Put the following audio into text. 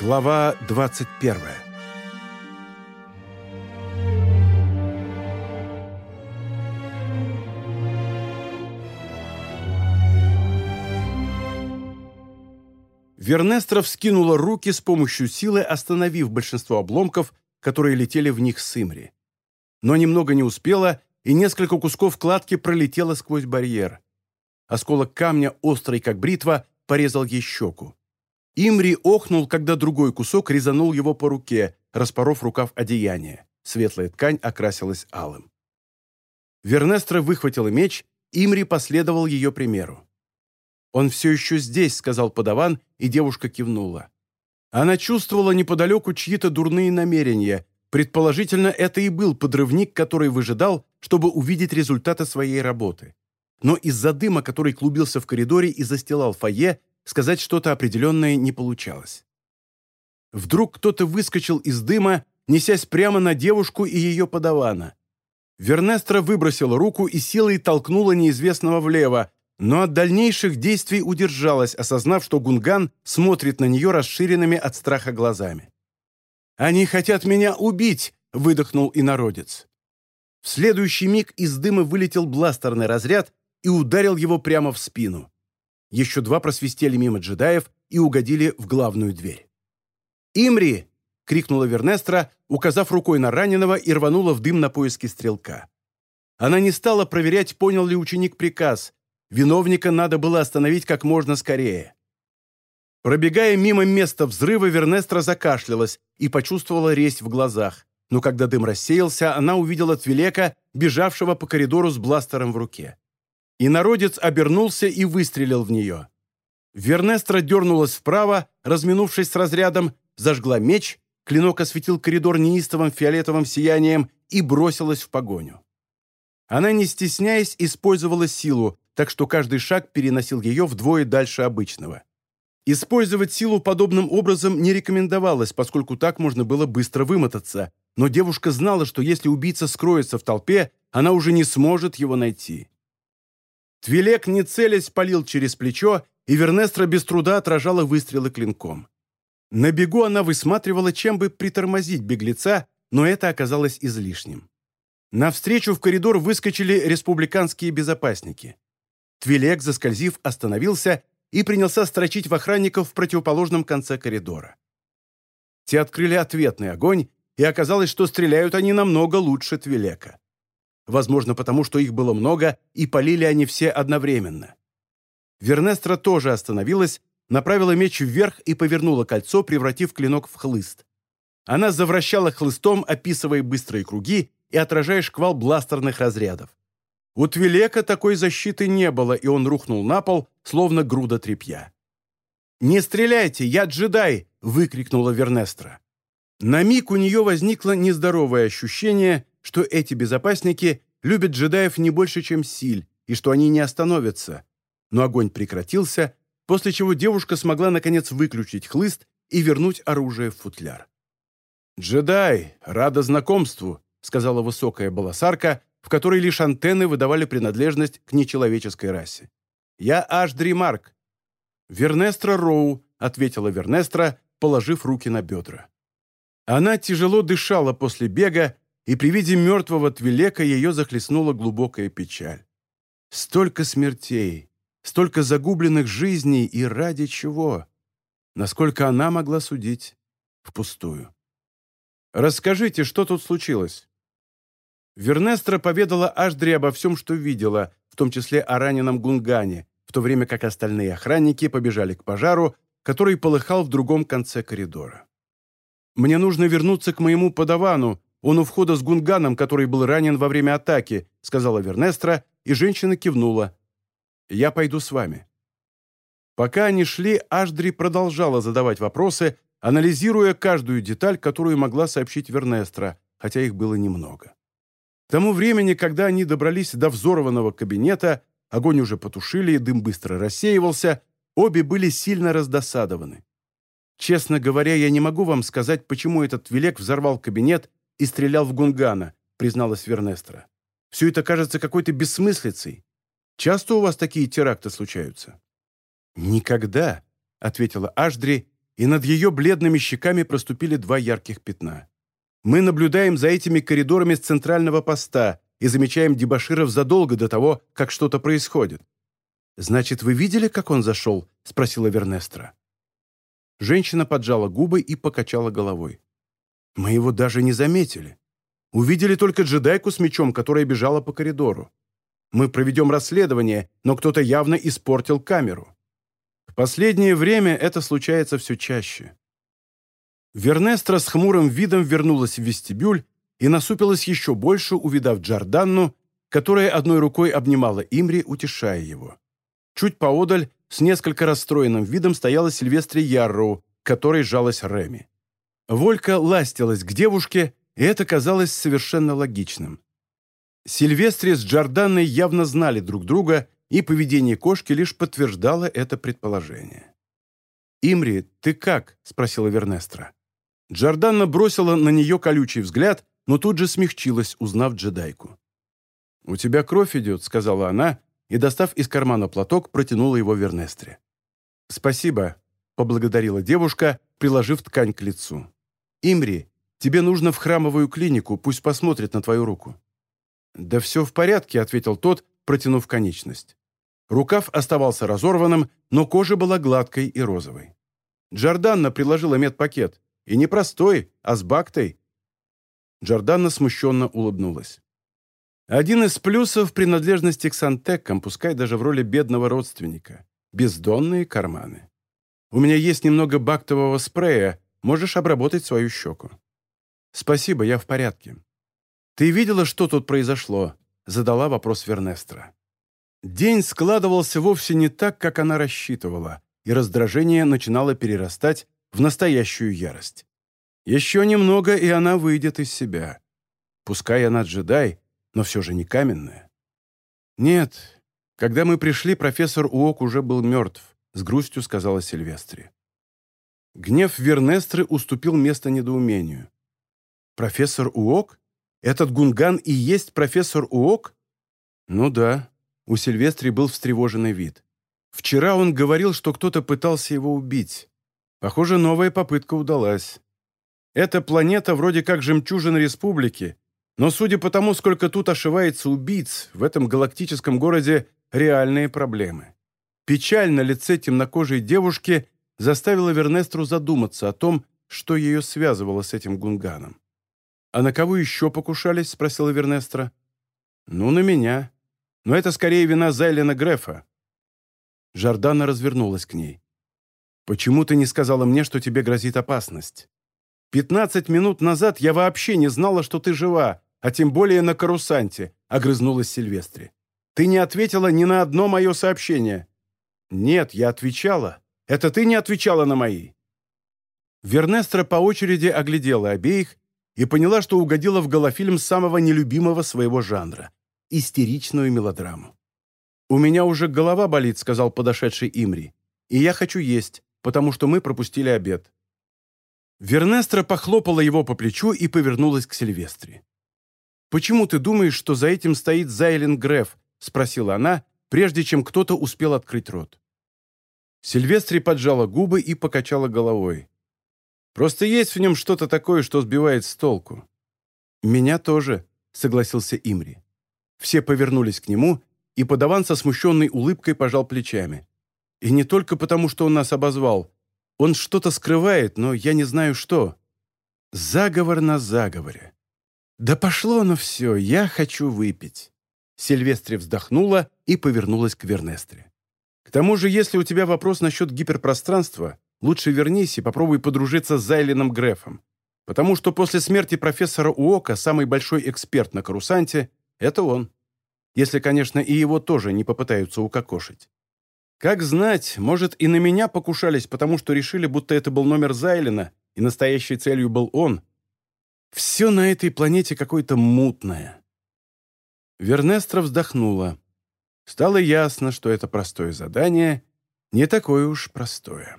Глава 21 Вернестра вскинула руки с помощью силы, остановив большинство обломков, которые летели в них с Имри. Но немного не успела, и несколько кусков кладки пролетело сквозь барьер. Осколок камня, острый как бритва, порезал ей щеку. Имри охнул, когда другой кусок резанул его по руке, распоров рукав одеяния. Светлая ткань окрасилась алым. Вернестра выхватила меч, Имри последовал ее примеру. «Он все еще здесь», — сказал подаван, и девушка кивнула. Она чувствовала неподалеку чьи-то дурные намерения. Предположительно, это и был подрывник, который выжидал, чтобы увидеть результаты своей работы. Но из-за дыма, который клубился в коридоре и застилал фойе, сказать что-то определенное не получалось. Вдруг кто-то выскочил из дыма, несясь прямо на девушку и ее подавана. Вернестра выбросила руку и силой толкнула неизвестного влево, но от дальнейших действий удержалась, осознав, что Гунган смотрит на нее расширенными от страха глазами. «Они хотят меня убить!» — выдохнул инородец. В следующий миг из дыма вылетел бластерный разряд и ударил его прямо в спину. Еще два просвистели мимо джедаев и угодили в главную дверь. «Имри!» — крикнула Вернестра, указав рукой на раненого и рванула в дым на поиски стрелка. Она не стала проверять, понял ли ученик приказ. Виновника надо было остановить как можно скорее. Пробегая мимо места взрыва, Вернестра закашлялась и почувствовала резь в глазах. Но когда дым рассеялся, она увидела Твилека, бежавшего по коридору с бластером в руке. И народец обернулся и выстрелил в нее. Вернестра дернулась вправо, разминувшись с разрядом, зажгла меч, клинок осветил коридор неистовым фиолетовым сиянием и бросилась в погоню. Она, не стесняясь, использовала силу, так что каждый шаг переносил ее вдвое дальше обычного. Использовать силу подобным образом не рекомендовалось, поскольку так можно было быстро вымотаться, но девушка знала, что если убийца скроется в толпе, она уже не сможет его найти. Твилек, не целясь, палил через плечо, и Вернестра без труда отражала выстрелы клинком. На бегу она высматривала, чем бы притормозить беглеца, но это оказалось излишним. Навстречу в коридор выскочили республиканские безопасники. Твилек, заскользив, остановился и принялся строчить в охранников в противоположном конце коридора. Те открыли ответный огонь, и оказалось, что стреляют они намного лучше Твилека возможно, потому что их было много, и полили они все одновременно. Вернестра тоже остановилась, направила меч вверх и повернула кольцо, превратив клинок в хлыст. Она завращала хлыстом, описывая быстрые круги и отражая шквал бластерных разрядов. У Твилека такой защиты не было, и он рухнул на пол, словно груда тряпья. «Не стреляйте, я джедай!» — выкрикнула Вернестра. На миг у нее возникло нездоровое ощущение, что эти безопасники любят джедаев не больше, чем Силь, и что они не остановятся. Но огонь прекратился, после чего девушка смогла наконец выключить хлыст и вернуть оружие в футляр. «Джедай, рада знакомству», — сказала высокая болосарка, в которой лишь антенны выдавали принадлежность к нечеловеческой расе. «Я Ашдри Марк». «Вернестра Роу», — ответила Вернестра, положив руки на бедра. Она тяжело дышала после бега, и при виде мертвого Твилека ее захлестнула глубокая печаль. Столько смертей, столько загубленных жизней, и ради чего? Насколько она могла судить? Впустую. «Расскажите, что тут случилось?» Вернестра поведала Аждри обо всем, что видела, в том числе о раненом Гунгане, в то время как остальные охранники побежали к пожару, который полыхал в другом конце коридора. «Мне нужно вернуться к моему подавану», он у входа с Гунганом, который был ранен во время атаки», сказала Вернестра, и женщина кивнула. «Я пойду с вами». Пока они шли, Ашдри продолжала задавать вопросы, анализируя каждую деталь, которую могла сообщить Вернестра, хотя их было немного. К тому времени, когда они добрались до взорванного кабинета, огонь уже потушили, и дым быстро рассеивался, обе были сильно раздосадованы. Честно говоря, я не могу вам сказать, почему этот Велек взорвал кабинет и стрелял в Гунгана», призналась Вернестра. «Все это кажется какой-то бессмыслицей. Часто у вас такие теракты случаются?» «Никогда», — ответила Ашдри, и над ее бледными щеками проступили два ярких пятна. Мы наблюдаем за этими коридорами с центрального поста и замечаем дебоширов задолго до того, как что-то происходит. «Значит, вы видели, как он зашел?» — спросила Вернестра. Женщина поджала губы и покачала головой. «Мы его даже не заметили. Увидели только джедайку с мечом, которая бежала по коридору. Мы проведем расследование, но кто-то явно испортил камеру. В последнее время это случается все чаще. Вернестра с хмурым видом вернулась в вестибюль и насупилась еще больше, увидав Джорданну, которая одной рукой обнимала Имри, утешая его. Чуть поодаль, с несколько расстроенным видом, стояла Сильвестре Ярроу, которой жалась Реми. Волька ластилась к девушке, и это казалось совершенно логичным. Сильвестре с Джорданной явно знали друг друга, и поведение кошки лишь подтверждало это предположение. «Имри, ты как?» – спросила Вернестра. Джорданна бросила на нее колючий взгляд, но тут же смягчилась, узнав джедайку. «У тебя кровь идет», — сказала она, и, достав из кармана платок, протянула его Вернестре. «Спасибо», — поблагодарила девушка, приложив ткань к лицу. «Имри, тебе нужно в храмовую клинику, пусть посмотрит на твою руку». «Да все в порядке», — ответил тот, протянув конечность. Рукав оставался разорванным, но кожа была гладкой и розовой. Джорданна приложила медпакет. И не простой, а с бактой». Джорданна смущенно улыбнулась. Один из плюсов принадлежности к Сантекам, пускай даже в роли бедного родственника. Бездонные карманы. У меня есть немного бактового спрея, можешь обработать свою щеку. Спасибо, я в порядке. Ты видела, что тут произошло? Задала вопрос Вернестра. День складывался вовсе не так, как она рассчитывала, и раздражение начинало перерастать в настоящую ярость. Еще немного, и она выйдет из себя. Пускай она джедай, но все же не каменная. Нет, когда мы пришли, профессор Уок уже был мертв, с грустью сказала Сильвестре. Гнев Вернестры уступил место недоумению. «Профессор Уок? Этот гунган и есть профессор Уок?» «Ну да», — у Сильвестри был встревоженный вид. «Вчера он говорил, что кто-то пытался его убить. Похоже, новая попытка удалась. Эта планета вроде как жемчужина республики, но судя по тому, сколько тут ошивается убийц, в этом галактическом городе реальные проблемы. Печаль на лице темнокожей девушки заставила Вернестру задуматься о том, что ее связывало с этим гунганом. «А на кого еще покушались?» — спросила Вернестра. «Ну, на меня. Но это скорее вина Зайлена Грефа». Жордана развернулась к ней. Почему ты не сказала мне, что тебе грозит опасность? Пятнадцать минут назад я вообще не знала, что ты жива, а тем более на карусанте», — огрызнулась Сильвестре. «Ты не ответила ни на одно мое сообщение». «Нет, я отвечала. Это ты не отвечала на мои». Вернестра по очереди оглядела обеих и поняла, что угодила в голофильм самого нелюбимого своего жанра — истеричную мелодраму. «У меня уже голова болит», — сказал подошедший Имри, — «и я хочу есть потому что мы пропустили обед». Вернестра похлопала его по плечу и повернулась к Сильвестре. «Почему ты думаешь, что за этим стоит Зайлен Греф?» — спросила она, прежде чем кто-то успел открыть рот. Сильвестре поджала губы и покачала головой. «Просто есть в нем что-то такое, что сбивает с толку». «Меня тоже», — согласился Имри. Все повернулись к нему, и подаван со смущенной улыбкой пожал плечами. И не только потому, что он нас обозвал. Он что-то скрывает, но я не знаю что. Заговор на заговоре. Да пошло оно все, я хочу выпить. Сильвестре вздохнула и повернулась к Вернестре. К тому же, если у тебя вопрос насчет гиперпространства, лучше вернись и попробуй подружиться с Зайленом Грефом. Потому что после смерти профессора Уока самый большой эксперт на карусанте — это он. Если, конечно, и его тоже не попытаются укокошить. Как знать, может, и на меня покушались, потому что решили, будто это был номер Зайлина, и настоящей целью был он. Все на этой планете какое-то мутное. Вернестра вздохнула. Стало ясно, что это простое задание не такое уж простое.